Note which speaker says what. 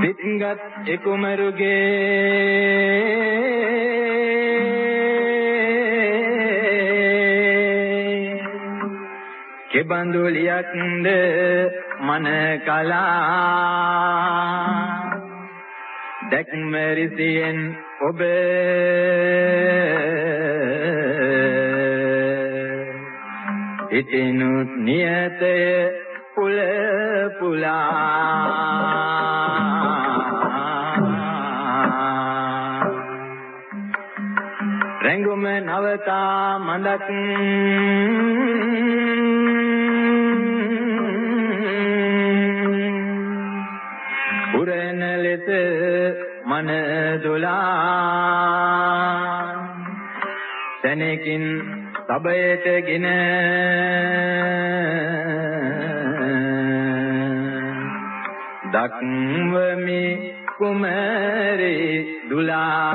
Speaker 1: සිත්ගත් එකුමරුගේ කෙබඳු ලියක්ද මන කලා? දැක්ම රිසියෙන් ඔබ ඉතිනුත් නියතය පුල පුලා. රැඟුම නවතා මඳක්. පුරන ලෙස මන දොලා. තැනකින් සබයටගෙන දක්වමි කුමරේ දුලා.